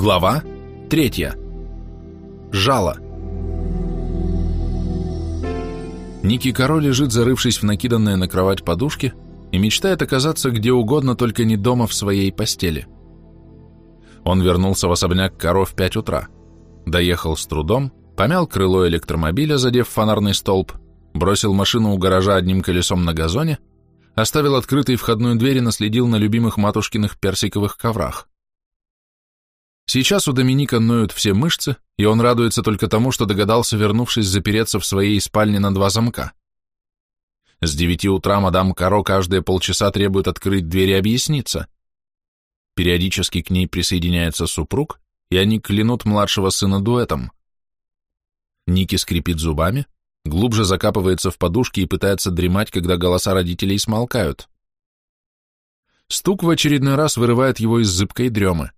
Глава третья. Жало. Ники Каро лежит, зарывшись в накиданные на кровать подушки, и мечтает оказаться где угодно, только не дома в своей постели. Он вернулся в особняк Каро в пять утра. Доехал с трудом, помял крыло электромобиля, задев фонарный столб, бросил машину у гаража одним колесом на газоне, оставил открытой входную дверь и наследил на любимых матушкиных персиковых коврах. Сейчас у Доминика ноют все мышцы, и он радуется только тому, что догадался, вернувшись, запереться в своей спальне на два замка. С девяти утра мадам Каро каждые полчаса требует открыть дверь и объясниться. Периодически к ней присоединяется супруг, и они клянут младшего сына дуэтом. Ники скрипит зубами, глубже закапывается в подушки и пытается дремать, когда голоса родителей смолкают. Стук в очередной раз вырывает его из зыбкой дремы.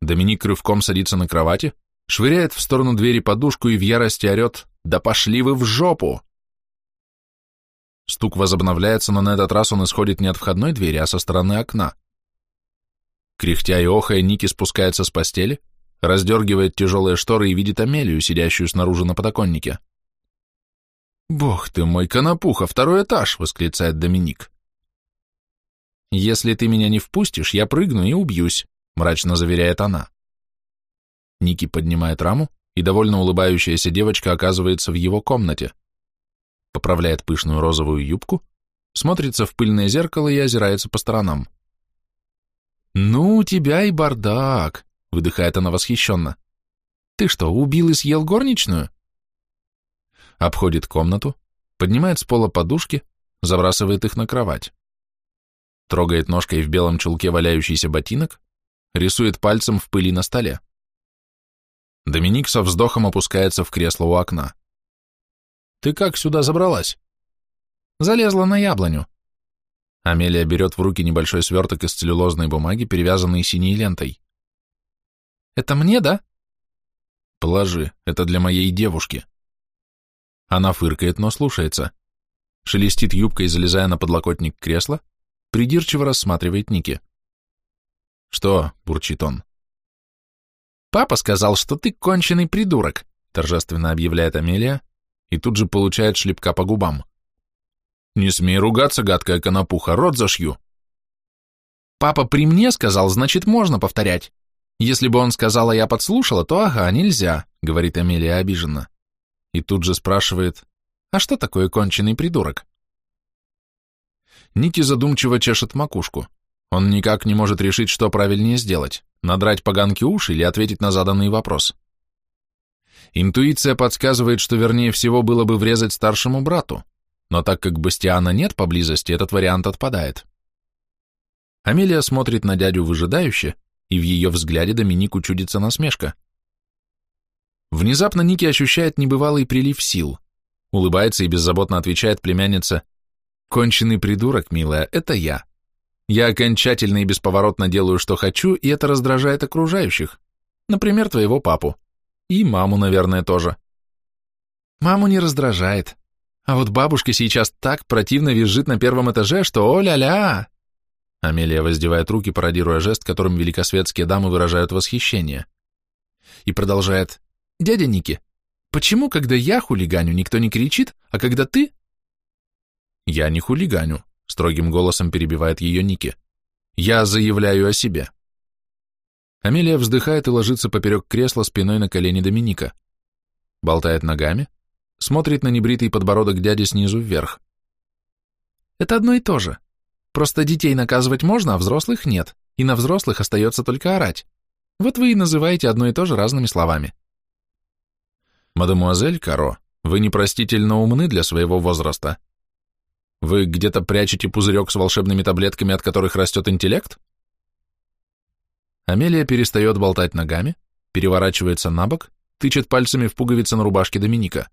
Доминик рывком садится на кровати, швыряет в сторону двери подушку и в ярости орет «Да пошли вы в жопу!». Стук возобновляется, но на этот раз он исходит не от входной двери, а со стороны окна. Кряхтя и охая, Ники спускается с постели, раздергивает тяжелые шторы и видит Амелию, сидящую снаружи на подоконнике. «Бог ты мой, конопуха, второй этаж!» — восклицает Доминик. «Если ты меня не впустишь, я прыгну и убьюсь», мрачно заверяет она. Ники поднимает раму, и довольно улыбающаяся девочка оказывается в его комнате. Поправляет пышную розовую юбку, смотрится в пыльное зеркало и озирается по сторонам. «Ну, у тебя и бардак!» — выдыхает она восхищенно. «Ты что, убил и съел горничную?» Обходит комнату, поднимает с пола подушки, забрасывает их на кровать. Трогает ножкой в белом чулке валяющийся ботинок, рисует пальцем в пыли на столе. Доминик со вздохом опускается в кресло у окна. «Ты как сюда забралась?» «Залезла на яблоню». Амелия берет в руки небольшой сверток из целлюлозной бумаги, перевязанный синей лентой. «Это мне, да?» «Положи, это для моей девушки». Она фыркает, но слушается. Шелестит юбкой, залезая на подлокотник кресла, придирчиво рассматривает Ники. «Что?» — бурчит он. «Папа сказал, что ты конченый придурок», — торжественно объявляет Амелия и тут же получает шлепка по губам. «Не смей ругаться, гадкая конопуха, рот зашью». «Папа при мне сказал, значит, можно повторять. Если бы он сказал, а я подслушала, то ага, нельзя», — говорит Амелия обиженно. И тут же спрашивает, «А что такое конченый придурок?» Ники задумчиво чешет макушку. Он никак не может решить, что правильнее сделать – надрать поганки уши или ответить на заданный вопрос. Интуиция подсказывает, что вернее всего было бы врезать старшему брату, но так как Бастиана нет поблизости, этот вариант отпадает. Амелия смотрит на дядю выжидающе, и в ее взгляде Доминику чудится насмешка. Внезапно Ники ощущает небывалый прилив сил, улыбается и беззаботно отвечает племянница «Конченый придурок, милая, это я». Я окончательно и бесповоротно делаю, что хочу, и это раздражает окружающих. Например, твоего папу. И маму, наверное, тоже. Маму не раздражает. А вот бабушка сейчас так противно визжит на первом этаже, что о-ля-ля! Амелия воздевает руки, пародируя жест, которым великосветские дамы выражают восхищение. И продолжает. «Дядя Ники, почему, когда я хулиганю, никто не кричит, а когда ты...» «Я не хулиганю», Строгим голосом перебивает ее Ники. Я заявляю о себе. Амелия вздыхает и ложится поперек кресла спиной на колени Доминика. Болтает ногами, смотрит на небритый подбородок дяди снизу вверх. Это одно и то же. Просто детей наказывать можно, а взрослых нет, и на взрослых остается только орать. Вот вы и называете одно и то же разными словами. Мадемуазель Каро, вы непростительно умны для своего возраста, вы где-то прячете пузырек с волшебными таблетками, от которых растет интеллект? Амелия перестает болтать ногами, переворачивается на бок, тычет пальцами в пуговицы на рубашке Доминика.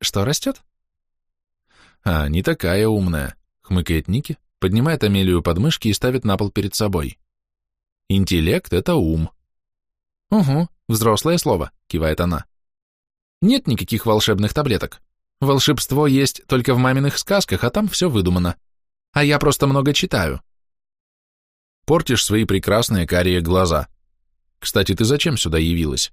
Что растет? А, не такая умная, хмыкает Ники, поднимает Амелию под мышки и ставит на пол перед собой. Интеллект — это ум. Угу, взрослое слово, кивает она. Нет никаких волшебных таблеток. Волшебство есть только в маминых сказках, а там все выдумано. А я просто много читаю. Портишь свои прекрасные карие глаза. Кстати, ты зачем сюда явилась?»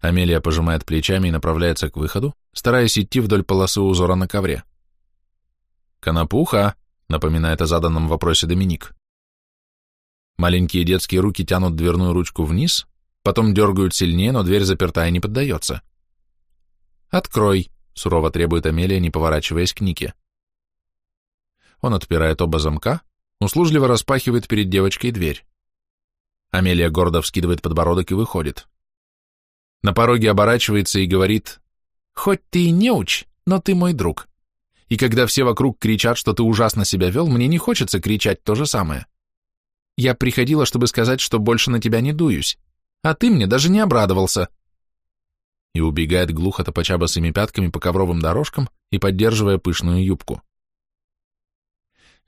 Амелия пожимает плечами и направляется к выходу, стараясь идти вдоль полосы узора на ковре. «Конопуха», — напоминает о заданном вопросе Доминик. Маленькие детские руки тянут дверную ручку вниз, потом дергают сильнее, но дверь заперта и не поддается. «Открой», — сурово требует Амелия, не поворачиваясь к Нике. Он отпирает оба замка, услужливо распахивает перед девочкой дверь. Амелия гордо вскидывает подбородок и выходит. На пороге оборачивается и говорит, «Хоть ты и не уч, но ты мой друг. И когда все вокруг кричат, что ты ужасно себя вел, мне не хочется кричать то же самое. Я приходила, чтобы сказать, что больше на тебя не дуюсь, а ты мне даже не обрадовался». И убегает глухо топача босыми пятками по ковровым дорожкам и поддерживая пышную юбку.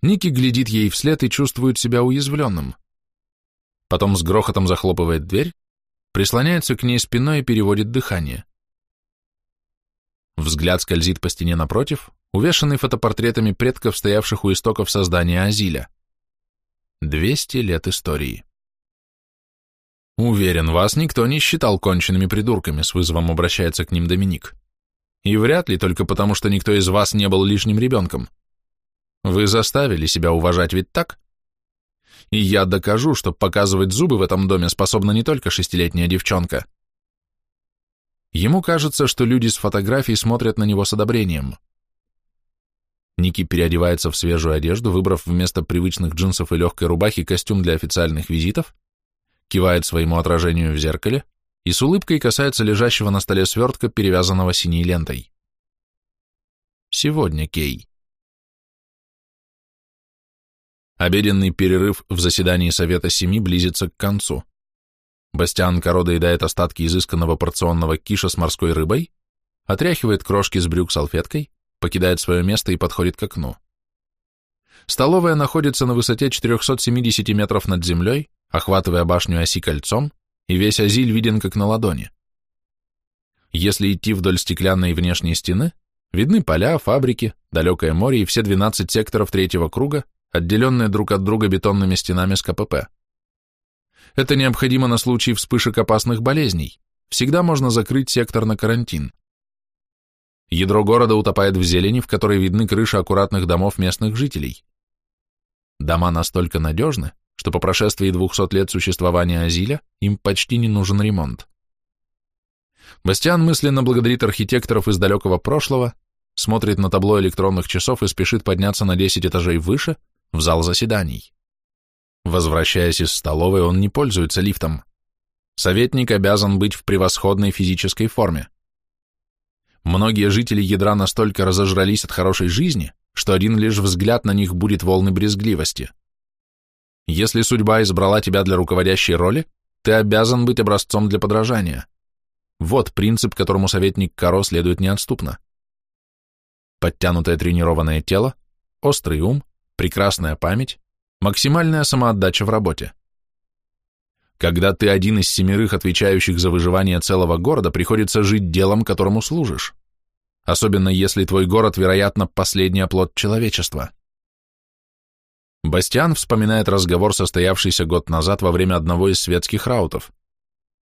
Ники глядит ей вслед и чувствует себя уязвленным. Потом с грохотом захлопывает дверь, прислоняется к ней спиной и переводит дыхание. Взгляд скользит по стене напротив, увешанный фотопортретами предков, стоявших у истоков создания Азиля. Двести лет истории. Уверен, вас никто не считал конченными придурками, с вызовом обращается к ним Доминик. И вряд ли только потому, что никто из вас не был лишним ребенком. Вы заставили себя уважать, ведь так? и я докажу, что показывать зубы в этом доме способна не только шестилетняя девчонка. Ему кажется, что люди с фотографий смотрят на него с одобрением. Ники переодевается в свежую одежду, выбрав вместо привычных джинсов и легкой рубахи костюм для официальных визитов, кивает своему отражению в зеркале и с улыбкой касается лежащего на столе свертка, перевязанного синей лентой. Сегодня, Кей. Обеденный перерыв в заседании Совета Семи близится к концу. Бастиан Коро доедает остатки изысканного порционного киша с морской рыбой, отряхивает крошки с брюк салфеткой, покидает свое место и подходит к окну. Столовая находится на высоте 470 метров над землей, охватывая башню оси кольцом, и весь Азиль виден как на ладони. Если идти вдоль стеклянной внешней стены, видны поля, фабрики, далекое море и все 12 секторов третьего круга, отделенные друг от друга бетонными стенами с КПП. Это необходимо на случай вспышек опасных болезней. Всегда можно закрыть сектор на карантин. Ядро города утопает в зелени, в которой видны крыши аккуратных домов местных жителей. Дома настолько надежны, что по прошествии 200 лет существования Азиля им почти не нужен ремонт. Бастиан мысленно благодарит архитекторов из далекого прошлого, смотрит на табло электронных часов и спешит подняться на 10 этажей выше, в зал заседаний. Возвращаясь из столовой, он не пользуется лифтом. Советник обязан быть в превосходной физической форме. Многие жители ядра настолько разожрались от хорошей жизни, что один лишь взгляд на них будет волны брезгливости. Если судьба избрала тебя для руководящей роли, ты обязан быть образцом для подражания. Вот принцип, которому советник Каро следует неотступно. Подтянутое тренированное тело, острый ум, прекрасная память, максимальная самоотдача в работе. Когда ты один из семерых отвечающих за выживание целого города, приходится жить делом, которому служишь. Особенно если твой город, вероятно, последний оплот человечества. Бастиан вспоминает разговор, состоявшийся год назад во время одного из светских раутов.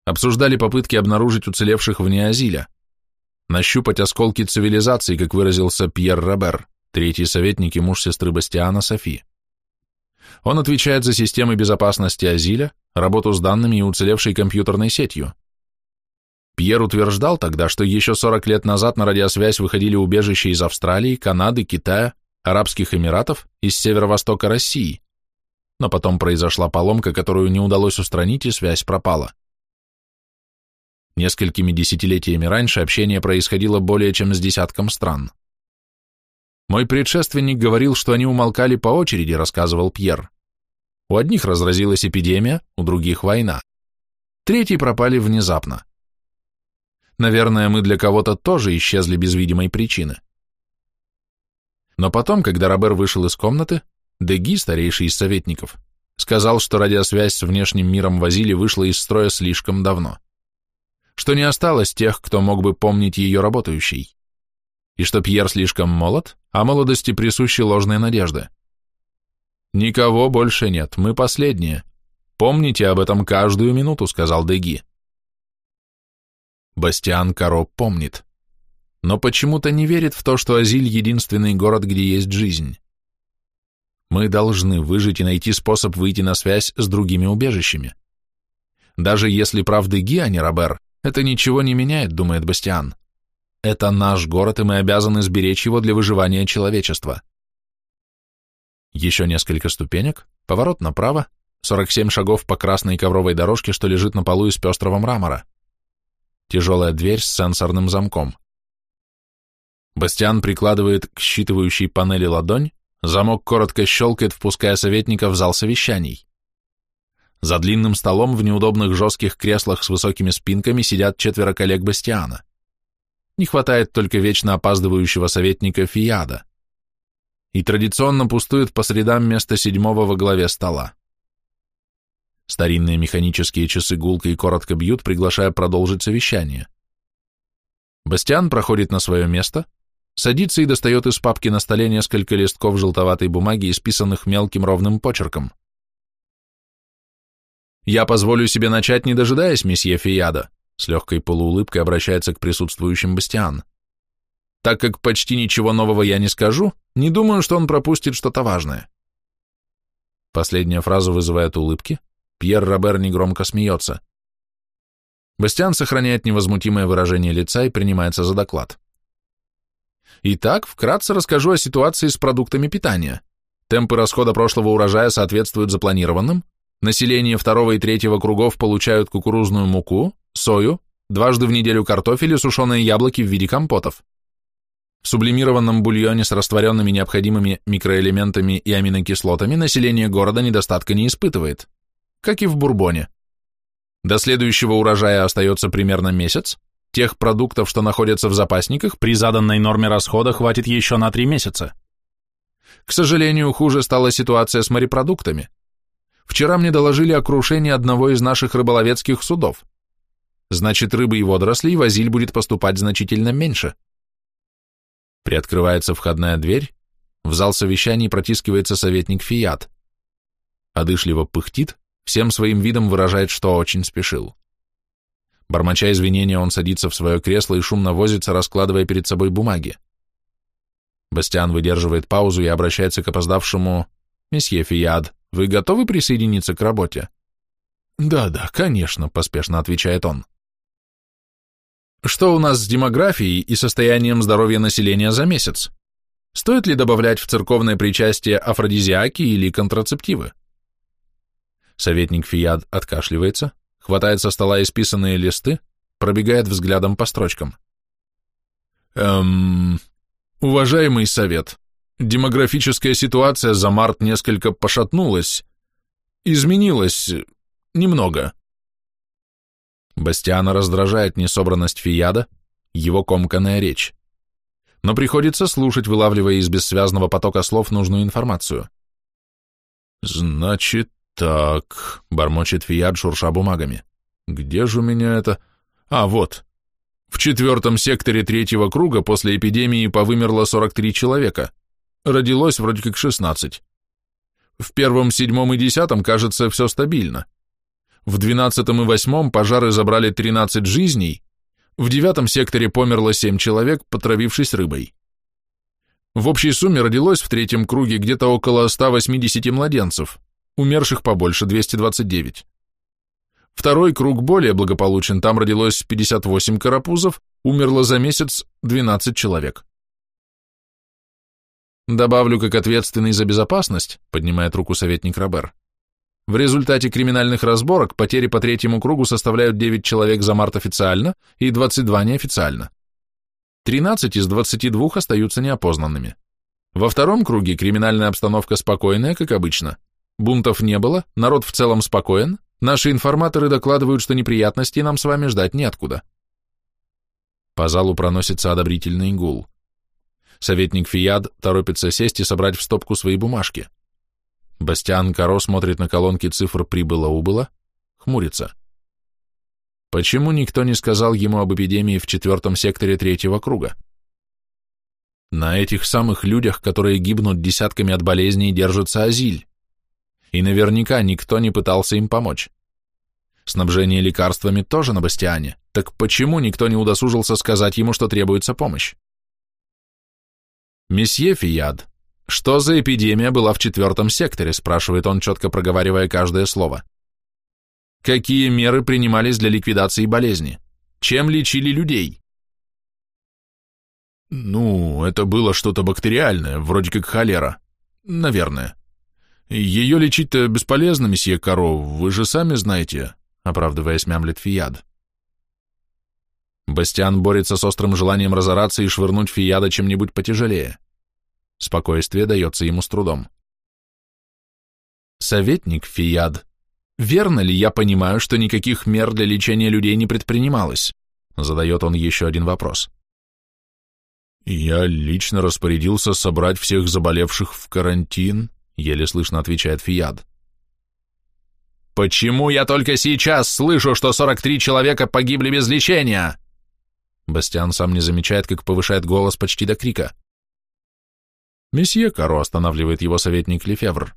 Обсуждали попытки обнаружить уцелевших вне Азиля, нащупать осколки цивилизации, как выразился Пьер Робер третий советник и муж сестры Бастиана Софи. Он отвечает за системы безопасности Азиля, работу с данными и уцелевшей компьютерной сетью. Пьер утверждал тогда, что еще 40 лет назад на радиосвязь выходили убежища из Австралии, Канады, Китая, Арабских Эмиратов и с северо-востока России. Но потом произошла поломка, которую не удалось устранить, и связь пропала. Несколькими десятилетиями раньше общение происходило более чем с десятком стран. Мой предшественник говорил, что они умолкали по очереди, рассказывал Пьер. У одних разразилась эпидемия, у других война. Третьи пропали внезапно. Наверное, мы для кого-то тоже исчезли без видимой причины. Но потом, когда Робер вышел из комнаты, Деги, старейший из советников, сказал, что радиосвязь с внешним миром Вазили вышла из строя слишком давно, что не осталось тех, кто мог бы помнить ее работающей и что Пьер слишком молод, а молодости присущи ложные надежды. Никого больше нет, мы последние. Помните об этом каждую минуту, сказал Деги. Бастиан Каро помнит, но почему-то не верит в то, что Азиль — единственный город, где есть жизнь. Мы должны выжить и найти способ выйти на связь с другими убежищами. Даже если прав Деги, а не Робер, это ничего не меняет, думает Бастиан. Это наш город, и мы обязаны сберечь его для выживания человечества. Еще несколько ступенек, поворот направо, 47 шагов по красной ковровой дорожке, что лежит на полу из пестрого мрамора. Тяжелая дверь с сенсорным замком. Бастиан прикладывает к считывающей панели ладонь, замок коротко щелкает, впуская советника в зал совещаний. За длинным столом в неудобных жестких креслах с высокими спинками сидят четверо коллег Бастиана. Не хватает только вечно опаздывающего советника Фиада. И традиционно пустует по средам место седьмого во главе стола. Старинные механические часы гулко и коротко бьют, приглашая продолжить совещание. Бастиан проходит на свое место, садится и достает из папки на столе несколько листков желтоватой бумаги, исписанных мелким ровным почерком. «Я позволю себе начать, не дожидаясь месье Фияда», с легкой полуулыбкой обращается к присутствующим Бастиан. «Так как почти ничего нового я не скажу, не думаю, что он пропустит что-то важное». Последняя фраза вызывает улыбки, Пьер Робер негромко смеется. Бастиан сохраняет невозмутимое выражение лица и принимается за доклад. Итак, вкратце расскажу о ситуации с продуктами питания. Темпы расхода прошлого урожая соответствуют запланированным, население второго и третьего кругов получают кукурузную муку, сою, дважды в неделю картофель и сушеные яблоки в виде компотов. В сублимированном бульоне с растворенными необходимыми микроэлементами и аминокислотами население города недостатка не испытывает как и в бурбоне. До следующего урожая остается примерно месяц, тех продуктов, что находятся в запасниках, при заданной норме расхода хватит еще на три месяца. К сожалению, хуже стала ситуация с морепродуктами. Вчера мне доложили о крушении одного из наших рыболовецких судов. Значит, рыбы и водорослей в будет поступать значительно меньше. Приоткрывается входная дверь, в зал совещаний протискивается советник Фиат. Одышливо пыхтит, всем своим видом выражает, что очень спешил. Бормоча извинения, он садится в свое кресло и шумно возится, раскладывая перед собой бумаги. Бастиан выдерживает паузу и обращается к опоздавшему «Месье Фияд, вы готовы присоединиться к работе?» «Да-да, конечно», — поспешно отвечает он. «Что у нас с демографией и состоянием здоровья населения за месяц? Стоит ли добавлять в церковное причастие афродизиаки или контрацептивы?» Советник Фияд откашливается, хватает со стола исписанные листы, пробегает взглядом по строчкам. Эм, уважаемый совет, демографическая ситуация за март несколько пошатнулась, изменилась немного. Бастиана раздражает несобранность Фияда, его комканная речь. Но приходится слушать, вылавливая из бессвязного потока слов нужную информацию. Значит «Так», — бормочет Фияд, шурша бумагами. «Где же у меня это? А, вот. В четвертом секторе третьего круга после эпидемии повымерло 43 человека. Родилось вроде как 16. В первом, седьмом и десятом, кажется, все стабильно. В двенадцатом и восьмом пожары забрали 13 жизней, в девятом секторе померло 7 человек, потравившись рыбой. В общей сумме родилось в третьем круге где-то около 180 младенцев умерших побольше, 229. Второй круг более благополучен, там родилось 58 карапузов, умерло за месяц 12 человек. Добавлю, как ответственный за безопасность, поднимает руку советник Робер. В результате криминальных разборок потери по третьему кругу составляют 9 человек за март официально и 22 неофициально. 13 из 22 остаются неопознанными. Во втором круге криминальная обстановка спокойная, как обычно – Бунтов не было, народ в целом спокоен, наши информаторы докладывают, что неприятностей нам с вами ждать неоткуда. По залу проносится одобрительный гул. Советник Фияд торопится сесть и собрать в стопку свои бумажки. Бастиан Каро смотрит на колонки цифр «прибыло-убыло», хмурится. Почему никто не сказал ему об эпидемии в четвертом секторе третьего круга? На этих самых людях, которые гибнут десятками от болезней, держится Азиль. И наверняка никто не пытался им помочь. Снабжение лекарствами тоже на Бастиане, так почему никто не удосужился сказать ему, что требуется помощь? «Месье Фияд, что за эпидемия была в четвертом секторе?» спрашивает он, четко проговаривая каждое слово. «Какие меры принимались для ликвидации болезни? Чем лечили людей?» «Ну, это было что-то бактериальное, вроде как холера. Наверное. Ее лечить-то бесполезно, месье Каро, вы же сами знаете», оправдываясь, мямлет Фияд. Бастиан борется с острым желанием разораться и швырнуть Фияда чем-нибудь потяжелее. Спокойствие дается ему с трудом. Советник Фияд, верно ли я понимаю, что никаких мер для лечения людей не предпринималось? Задает он еще один вопрос. Я лично распорядился собрать всех заболевших в карантин, еле слышно отвечает Фияд. «Почему я только сейчас слышу, что 43 человека погибли без лечения?» Бастиан сам не замечает, как повышает голос почти до крика. «Месье Каро», — останавливает его советник Лефевр.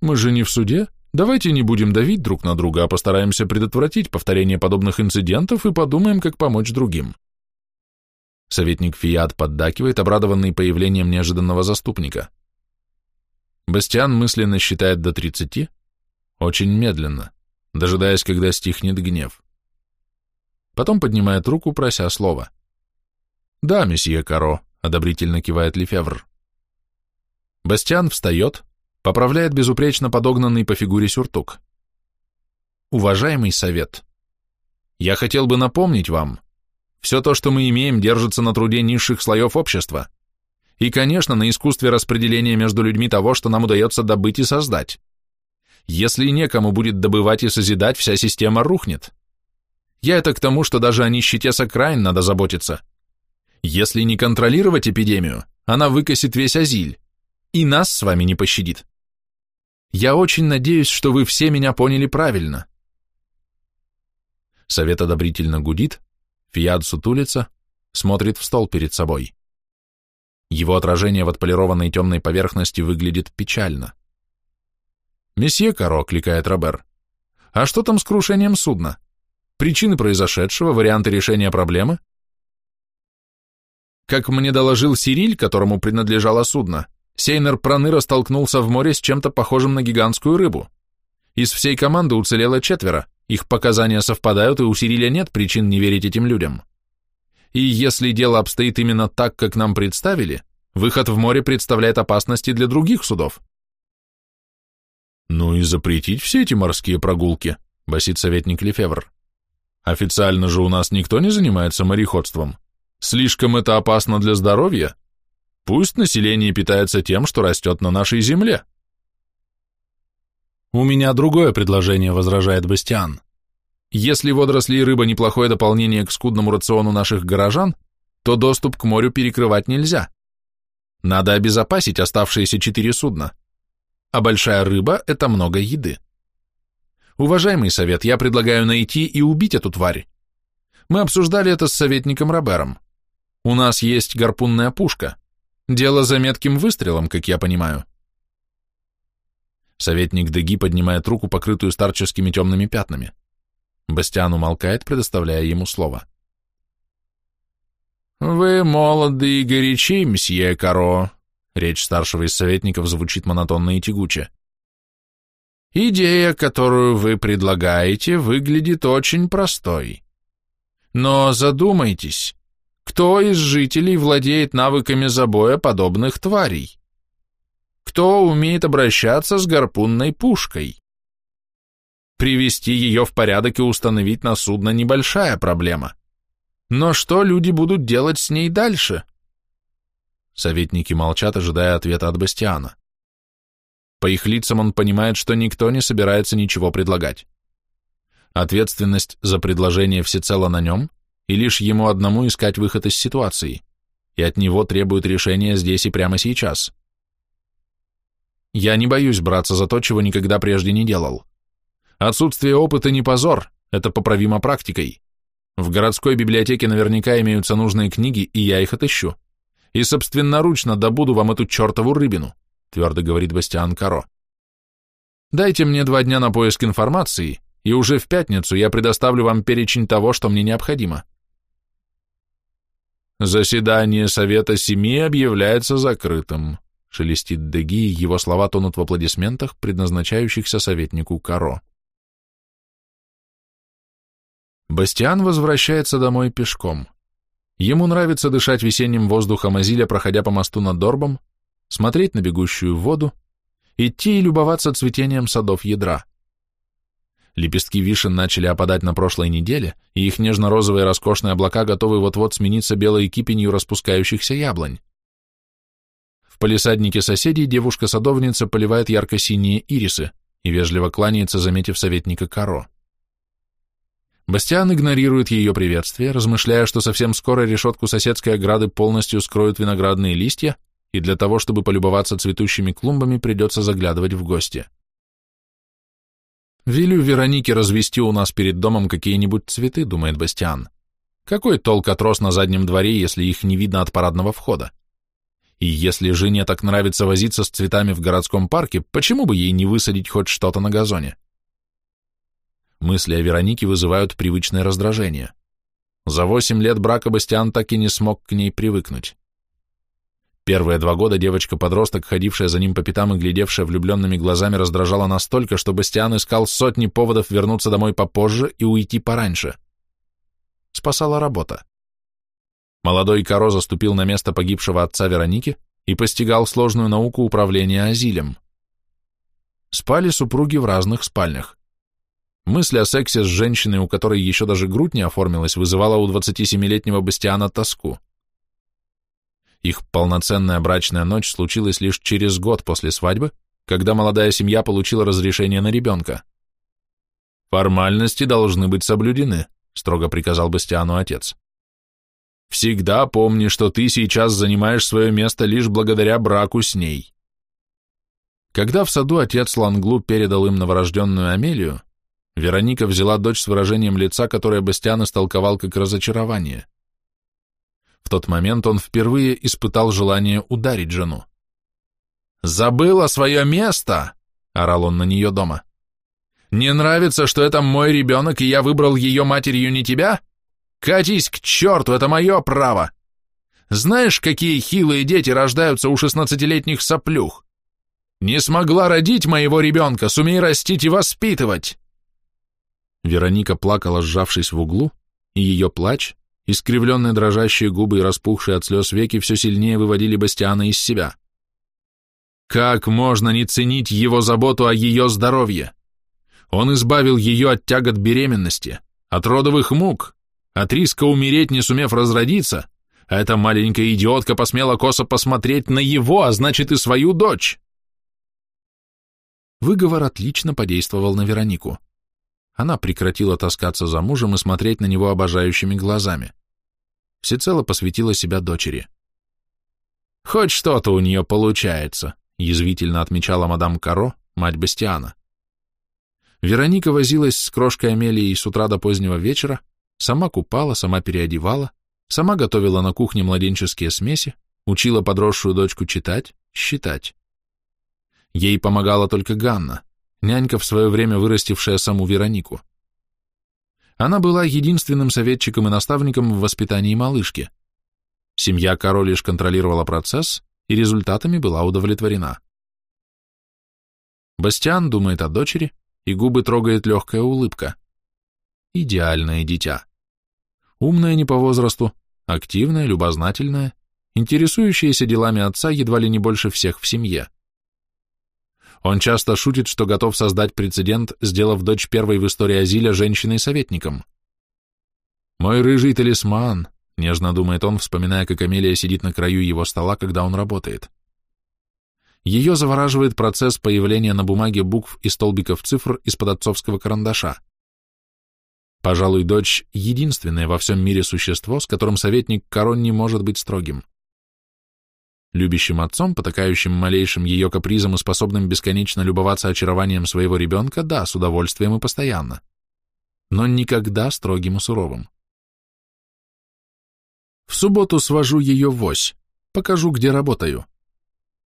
«Мы же не в суде. Давайте не будем давить друг на друга, а постараемся предотвратить повторение подобных инцидентов и подумаем, как помочь другим». Советник Фиат поддакивает, обрадованный появлением неожиданного заступника. Бастиан мысленно считает до тридцати, очень медленно, дожидаясь, когда стихнет гнев. Потом поднимает руку, прося слова. «Да, месье Каро», — одобрительно кивает Лефевр. Бастиан встает, поправляет безупречно подогнанный по фигуре сюртук. «Уважаемый совет, я хотел бы напомнить вам, все то, что мы имеем, держится на труде низших слоев общества. И, конечно, на искусстве распределения между людьми того, что нам удается добыть и создать. Если некому будет добывать и созидать, вся система рухнет. Я это к тому, что даже о нищете с окраин надо заботиться. Если не контролировать эпидемию, она выкосит весь Азиль, и нас с вами не пощадит. Я очень надеюсь, что вы все меня поняли правильно. Совет одобрительно гудит, Фиад сутулится, смотрит в стол перед собой. Его отражение в отполированной темной поверхности выглядит печально. «Месье Каро», — кликает Робер, — «а что там с крушением судна? Причины произошедшего, варианты решения проблемы?» Как мне доложил Сириль, которому принадлежало судно, Сейнер Проныра столкнулся в море с чем-то похожим на гигантскую рыбу. Из всей команды уцелело четверо, их показания совпадают, и у Сириля нет причин не верить этим людям. И если дело обстоит именно так, как нам представили, выход в море представляет опасности для других судов. «Ну и запретить все эти морские прогулки», — басит советник Лефевр. «Официально же у нас никто не занимается мореходством. Слишком это опасно для здоровья. Пусть население питается тем, что растет на нашей земле». «У меня другое предложение», — возражает Бастиан. «Если водоросли и рыба неплохое дополнение к скудному рациону наших горожан, то доступ к морю перекрывать нельзя. Надо обезопасить оставшиеся четыре судна а большая рыба – это много еды. Уважаемый совет, я предлагаю найти и убить эту тварь. Мы обсуждали это с советником Робером. У нас есть гарпунная пушка. Дело за метким выстрелом, как я понимаю. Советник Деги поднимает руку, покрытую старческими темными пятнами. Бастиан умолкает, предоставляя ему слово. «Вы молоды и горячи, мсье Каро», Речь старшего из советников звучит монотонно и тягуче. Идея, которую вы предлагаете, выглядит очень простой. Но задумайтесь, кто из жителей владеет навыками забоя подобных тварей? Кто умеет обращаться с гарпунной пушкой? Привести ее в порядок и установить на судно небольшая проблема. Но что люди будут делать с ней дальше? — Советники молчат, ожидая ответа от Бастиана. По их лицам он понимает, что никто не собирается ничего предлагать. Ответственность за предложение всецело на нем, и лишь ему одному искать выход из ситуации, и от него требуют решения здесь и прямо сейчас. Я не боюсь браться за то, чего никогда прежде не делал. Отсутствие опыта не позор, это поправимо практикой. В городской библиотеке наверняка имеются нужные книги, и я их отыщу и собственноручно добуду вам эту чертову рыбину, твердо говорит Бастиан Каро. Дайте мне два дня на поиск информации, и уже в пятницу я предоставлю вам перечень того, что мне необходимо. Заседание Совета Семи объявляется закрытым, шелестит Деги, его слова тонут в аплодисментах, предназначающихся советнику Каро. Бастиан возвращается домой пешком. Ему нравится дышать весенним воздухом Азиля, проходя по мосту над Дорбом, смотреть на бегущую воду, идти и любоваться цветением садов ядра. Лепестки вишен начали опадать на прошлой неделе, и их нежно-розовые роскошные облака готовы вот-вот смениться белой кипенью распускающихся яблонь. В палисаднике соседей девушка-садовница поливает ярко-синие ирисы и вежливо кланяется, заметив советника Каро. Бастиан игнорирует ее приветствие, размышляя, что совсем скоро решетку соседской ограды полностью скроют виноградные листья, и для того, чтобы полюбоваться цветущими клумбами, придется заглядывать в гости. «Велю Веронике развести у нас перед домом какие-нибудь цветы», — думает Бастиан. «Какой толк от роз на заднем дворе, если их не видно от парадного входа? И если жене так нравится возиться с цветами в городском парке, почему бы ей не высадить хоть что-то на газоне?» Мысли о Веронике вызывают привычное раздражение. За восемь лет брака Бастиан так и не смог к ней привыкнуть. Первые два года девочка-подросток, ходившая за ним по пятам и глядевшая влюбленными глазами, раздражала настолько, что Бастиан искал сотни поводов вернуться домой попозже и уйти пораньше. Спасала работа. Молодой Каро заступил на место погибшего отца Вероники и постигал сложную науку управления азилем. Спали супруги в разных спальнях. Мысль о сексе с женщиной, у которой еще даже грудь не оформилась, вызывала у 27-летнего Бастиана тоску. Их полноценная брачная ночь случилась лишь через год после свадьбы, когда молодая семья получила разрешение на ребенка. «Формальности должны быть соблюдены», — строго приказал Бастиану отец. «Всегда помни, что ты сейчас занимаешь свое место лишь благодаря браку с ней». Когда в саду отец Ланглу передал им новорожденную Амелию, Вероника взяла дочь с выражением лица, которое Бастиан истолковал как разочарование. В тот момент он впервые испытал желание ударить жену. «Забыла свое место!» — орал он на нее дома. «Не нравится, что это мой ребенок, и я выбрал ее матерью не тебя? Катись к черту, это мое право! Знаешь, какие хилые дети рождаются у шестнадцатилетних соплюх? Не смогла родить моего ребенка, сумей растить и воспитывать!» Вероника плакала, сжавшись в углу, и ее плач, искривленные дрожащие губы и распухшие от слез веки все сильнее выводили Бастиана из себя. Как можно не ценить его заботу о ее здоровье? Он избавил ее от тягот беременности, от родовых мук, от риска умереть, не сумев разродиться, а эта маленькая идиотка посмела косо посмотреть на его, а значит и свою дочь. Выговор отлично подействовал на Веронику она прекратила таскаться за мужем и смотреть на него обожающими глазами. Всецело посвятила себя дочери. «Хоть что-то у нее получается», — язвительно отмечала мадам Каро, мать Бастиана. Вероника возилась с крошкой Амелией с утра до позднего вечера, сама купала, сама переодевала, сама готовила на кухне младенческие смеси, учила подросшую дочку читать, считать. Ей помогала только Ганна нянька в свое время вырастившая саму Веронику. Она была единственным советчиком и наставником в воспитании малышки. Семья Каро лишь контролировала процесс и результатами была удовлетворена. Бастиан думает о дочери, и губы трогает легкая улыбка. Идеальное дитя. Умное не по возрасту, активное, любознательное, интересующееся делами отца едва ли не больше всех в семье. Он часто шутит, что готов создать прецедент, сделав дочь первой в истории Азиля женщиной-советником. «Мой рыжий талисман», — нежно думает он, вспоминая, как Амелия сидит на краю его стола, когда он работает. Ее завораживает процесс появления на бумаге букв и столбиков цифр из-под отцовского карандаша. Пожалуй, дочь — единственное во всем мире существо, с которым советник Корон не может быть строгим любящим отцом, потакающим малейшим ее капризом и способным бесконечно любоваться очарованием своего ребенка, да, с удовольствием и постоянно, но никогда строгим и суровым. В субботу свожу ее в ось, покажу, где работаю.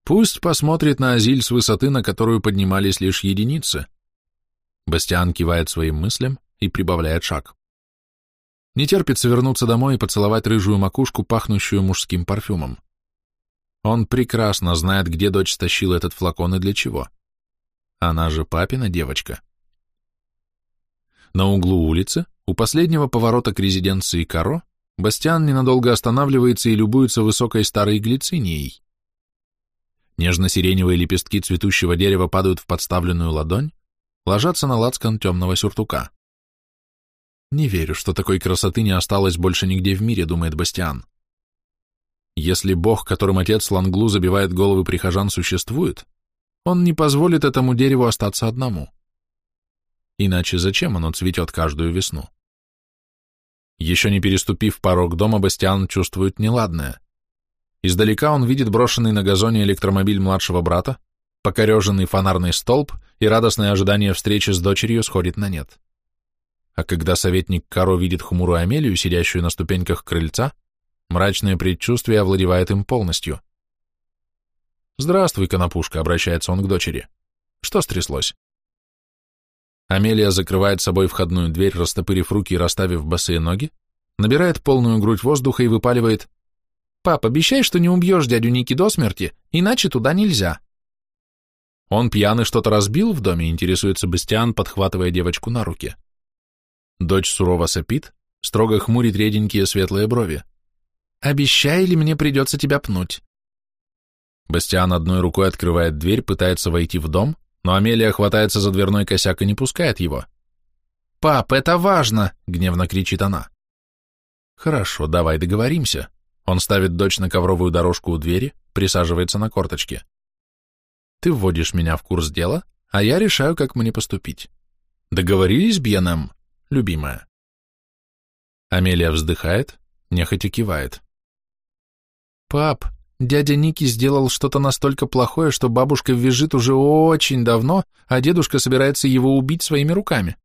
Пусть посмотрит на Азиль с высоты, на которую поднимались лишь единицы. Бастиан кивает своим мыслям и прибавляет шаг. Не терпится вернуться домой и поцеловать рыжую макушку, пахнущую мужским парфюмом. Он прекрасно знает, где дочь стащила этот флакон и для чего. Она же папина девочка. На углу улицы, у последнего поворота к резиденции Каро, Бастиан ненадолго останавливается и любуется высокой старой глицинией. Нежно-сиреневые лепестки цветущего дерева падают в подставленную ладонь, ложатся на лацкан темного сюртука. Не верю, что такой красоты не осталось больше нигде в мире, думает Бастиан. Если бог, которым отец Ланглу забивает головы прихожан, существует, он не позволит этому дереву остаться одному. Иначе зачем оно цветет каждую весну? Еще не переступив порог дома, Бастиан чувствует неладное. Издалека он видит брошенный на газоне электромобиль младшего брата, покореженный фонарный столб, и радостное ожидание встречи с дочерью сходит на нет. А когда советник Каро видит хмурую Амелию, сидящую на ступеньках крыльца, мрачное предчувствие овладевает им полностью. «Здравствуй, конопушка», — обращается он к дочери. «Что стряслось?» Амелия закрывает собой входную дверь, растопырив руки и расставив босые ноги, набирает полную грудь воздуха и выпаливает «Пап, обещай, что не убьешь дядю Ники до смерти, иначе туда нельзя». Он пьяный что-то разбил в доме, интересуется Бастиан, подхватывая девочку на руки. Дочь сурово сопит, строго хмурит реденькие светлые брови. «Обещай, или мне придется тебя пнуть?» Бастиан одной рукой открывает дверь, пытается войти в дом, но Амелия хватается за дверной косяк и не пускает его. «Пап, это важно!» — гневно кричит она. «Хорошо, давай договоримся». Он ставит дочь на ковровую дорожку у двери, присаживается на корточке. «Ты вводишь меня в курс дела, а я решаю, как мне поступить. Договорились, Бьенем?» любимая. Амелия вздыхает, нехотя кивает. «Пап, дядя Ники сделал что-то настолько плохое, что бабушка визжит уже очень давно, а дедушка собирается его убить своими руками.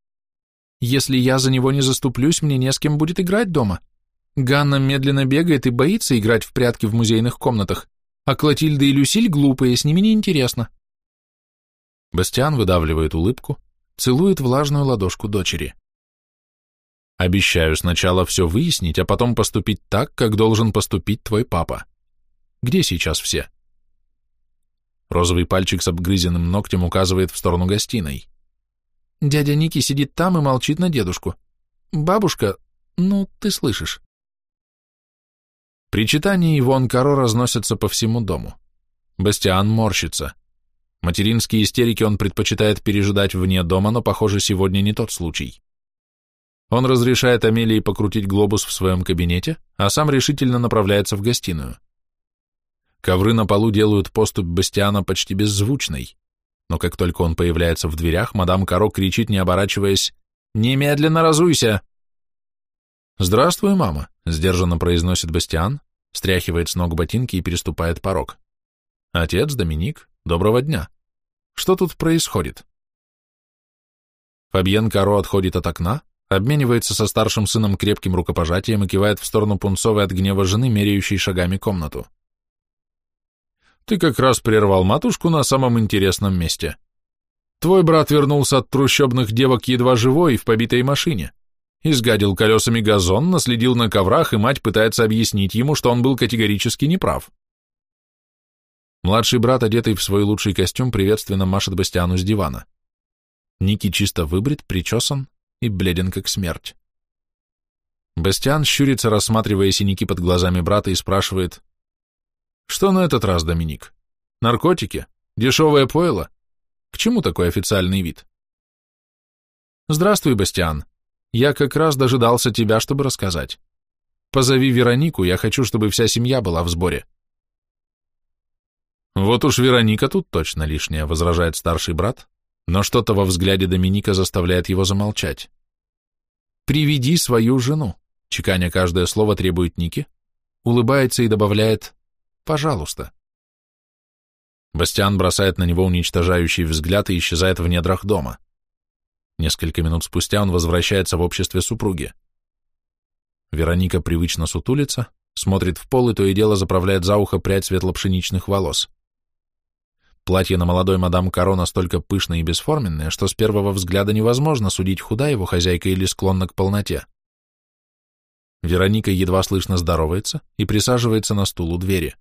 Если я за него не заступлюсь, мне не с кем будет играть дома. Ганна медленно бегает и боится играть в прятки в музейных комнатах, а Клотильда и Люсиль глупые, с ними неинтересно». Бастиан выдавливает улыбку, целует влажную ладошку дочери. Обещаю сначала все выяснить, а потом поступить так, как должен поступить твой папа. Где сейчас все? Розовый пальчик с обгрызенным ногтем указывает в сторону гостиной. Дядя Ники сидит там и молчит на дедушку. Бабушка, ну, ты слышишь. Причитания Ивон Каро разносятся по всему дому. Бастиан морщится. Материнские истерики он предпочитает пережидать вне дома, но, похоже, сегодня не тот случай. Он разрешает Амелии покрутить глобус в своем кабинете, а сам решительно направляется в гостиную. Ковры на полу делают поступь Бастиана почти беззвучной, но как только он появляется в дверях, мадам Каро кричит, не оборачиваясь, «Немедленно разуйся!» «Здравствуй, мама», — сдержанно произносит Бастиан, стряхивает с ног ботинки и переступает порог. «Отец, Доминик, доброго дня. Что тут происходит?» Фабьен Каро отходит от окна, обменивается со старшим сыном крепким рукопожатием и кивает в сторону пунцовой от гнева жены, меряющей шагами комнату. «Ты как раз прервал матушку на самом интересном месте. Твой брат вернулся от трущобных девок едва живой в побитой машине. Изгадил колесами газон, наследил на коврах, и мать пытается объяснить ему, что он был категорически неправ. Младший брат, одетый в свой лучший костюм, приветственно машет Бастиану с дивана. Ники чисто выбрит, причесан, и бледен как смерть. Бастиан щурится, рассматривая синяки под глазами брата, и спрашивает, «Что на этот раз, Доминик? Наркотики? Дешевое пойло? К чему такой официальный вид?» «Здравствуй, Бастиан. Я как раз дожидался тебя, чтобы рассказать. Позови Веронику, я хочу, чтобы вся семья была в сборе». «Вот уж Вероника тут точно лишняя», — возражает старший брат, но что-то во взгляде Доминика заставляет его замолчать. «Приведи свою жену», — чеканя каждое слово требует Ники, улыбается и добавляет «пожалуйста». Бастиан бросает на него уничтожающий взгляд и исчезает в недрах дома. Несколько минут спустя он возвращается в обществе супруги. Вероника привычно сутулится, смотрит в пол и то и дело заправляет за ухо прядь светло-пшеничных волос. Платье на молодой мадам Каро настолько пышное и бесформенное, что с первого взгляда невозможно судить, худа его хозяйка или склонна к полноте. Вероника едва слышно здоровается и присаживается на стул у двери.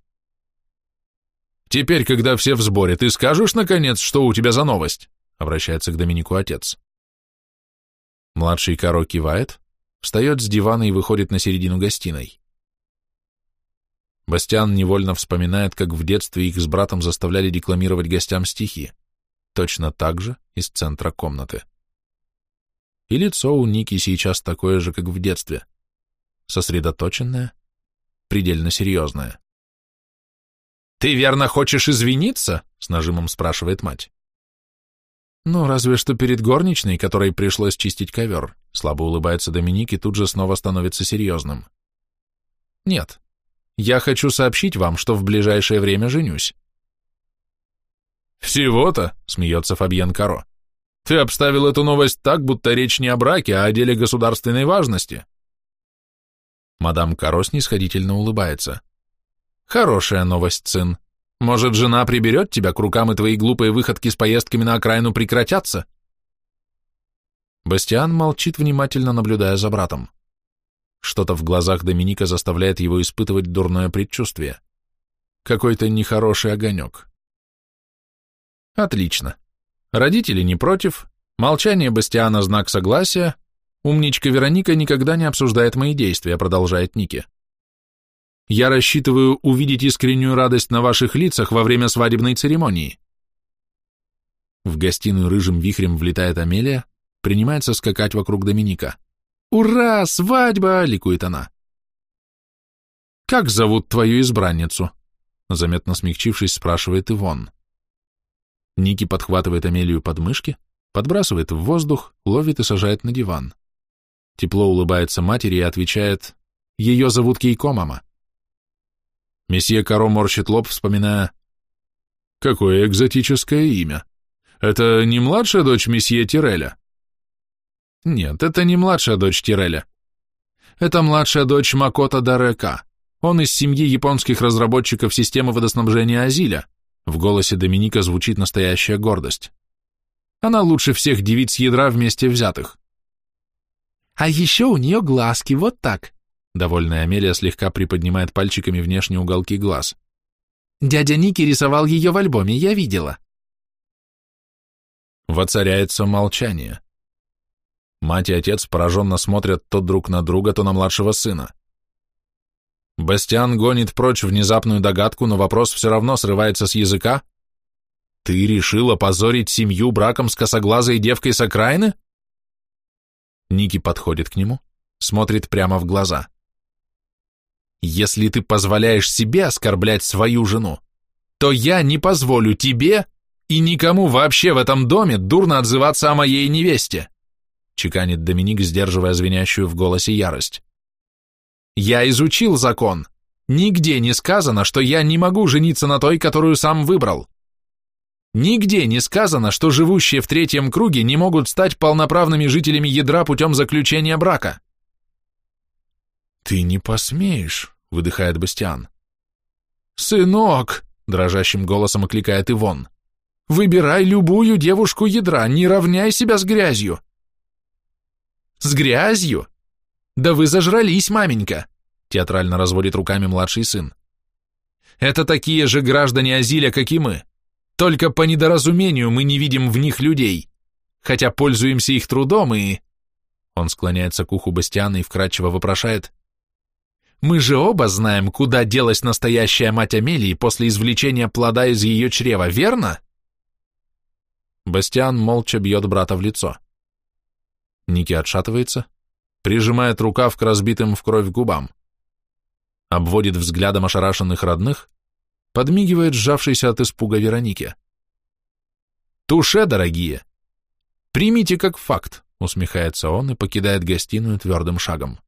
«Теперь, когда все в сборе, ты скажешь, наконец, что у тебя за новость?» — обращается к Доминику отец. Младший Каро кивает, встает с дивана и выходит на середину гостиной. Бастиан невольно вспоминает, как в детстве их с братом заставляли декламировать гостям стихи, точно так же из центра комнаты. И лицо у Ники сейчас такое же, как в детстве, сосредоточенное, предельно серьезное. «Ты верно хочешь извиниться?» — с нажимом спрашивает мать. «Ну, разве что перед горничной, которой пришлось чистить ковер», — слабо улыбается Доминик и тут же снова становится серьезным. «Нет, я хочу сообщить вам, что в ближайшее время женюсь. «Всего-то?» — смеется Фабьен Каро. «Ты обставил эту новость так, будто речь не о браке, а о деле государственной важности». Мадам Каро снисходительно улыбается. «Хорошая новость, сын. Может, жена приберет тебя к рукам, и твои глупые выходки с поездками на окраину прекратятся?» Бастиан молчит, внимательно наблюдая за братом. Что-то в глазах Доминика заставляет его испытывать дурное предчувствие. Какой-то нехороший огонек. Отлично. Родители не против, молчание Бастиана – знак согласия, умничка Вероника никогда не обсуждает мои действия, продолжает Ники. Я рассчитываю увидеть искреннюю радость на ваших лицах во время свадебной церемонии. В гостиную рыжим вихрем влетает Амелия, принимается скакать вокруг Доминика. «Ура, свадьба!» — ликует она. «Как зовут твою избранницу?» Заметно смягчившись, спрашивает Ивон. Ники подхватывает Амелию под мышки, подбрасывает в воздух, ловит и сажает на диван. Тепло улыбается матери и отвечает «Ее зовут Кейко, мама». Месье Каро морщит лоб, вспоминая «Какое экзотическое имя! Это не младшая дочь месье Тиреля?» Нет, это не младшая дочь Тиреля. Это младшая дочь Макота Дарека. Он из семьи японских разработчиков системы водоснабжения Азиля. В голосе Доминика звучит настоящая гордость. Она лучше всех девиц ядра вместе взятых. А еще у нее глазки, вот так. Довольная Амелия слегка приподнимает пальчиками внешние уголки глаз. Дядя Ники рисовал ее в альбоме, я видела. Воцаряется молчание. Мать и отец пораженно смотрят то друг на друга, то на младшего сына. Бастиан гонит прочь внезапную догадку, но вопрос все равно срывается с языка. «Ты решил опозорить семью браком с косоглазой девкой с окраины?» Ники подходит к нему, смотрит прямо в глаза. «Если ты позволяешь себе оскорблять свою жену, то я не позволю тебе и никому вообще в этом доме дурно отзываться о моей невесте чеканит Доминик, сдерживая звенящую в голосе ярость. «Я изучил закон. Нигде не сказано, что я не могу жениться на той, которую сам выбрал. Нигде не сказано, что живущие в третьем круге не могут стать полноправными жителями ядра путем заключения брака». «Ты не посмеешь», — выдыхает Бастиан. «Сынок», — дрожащим голосом окликает Ивон, — «выбирай любую девушку ядра, не равняй себя с грязью. С грязью? Да вы зажрались, маменька, театрально разводит руками младший сын. Это такие же граждане Азиля, как и мы. Только по недоразумению мы не видим в них людей, хотя пользуемся их трудом и... Он склоняется к уху Бастиана и вкратчиво вопрошает. Мы же оба знаем, куда делась настоящая мать Амелии после извлечения плода из ее чрева, верно? Бастиан молча бьет брата в лицо. Ники отшатывается, прижимает рукав к разбитым в кровь губам, обводит взглядом ошарашенных родных, подмигивает сжавшейся от испуга Веронике. «Туше, дорогие! Примите как факт», — усмехается он и покидает гостиную твердым шагом.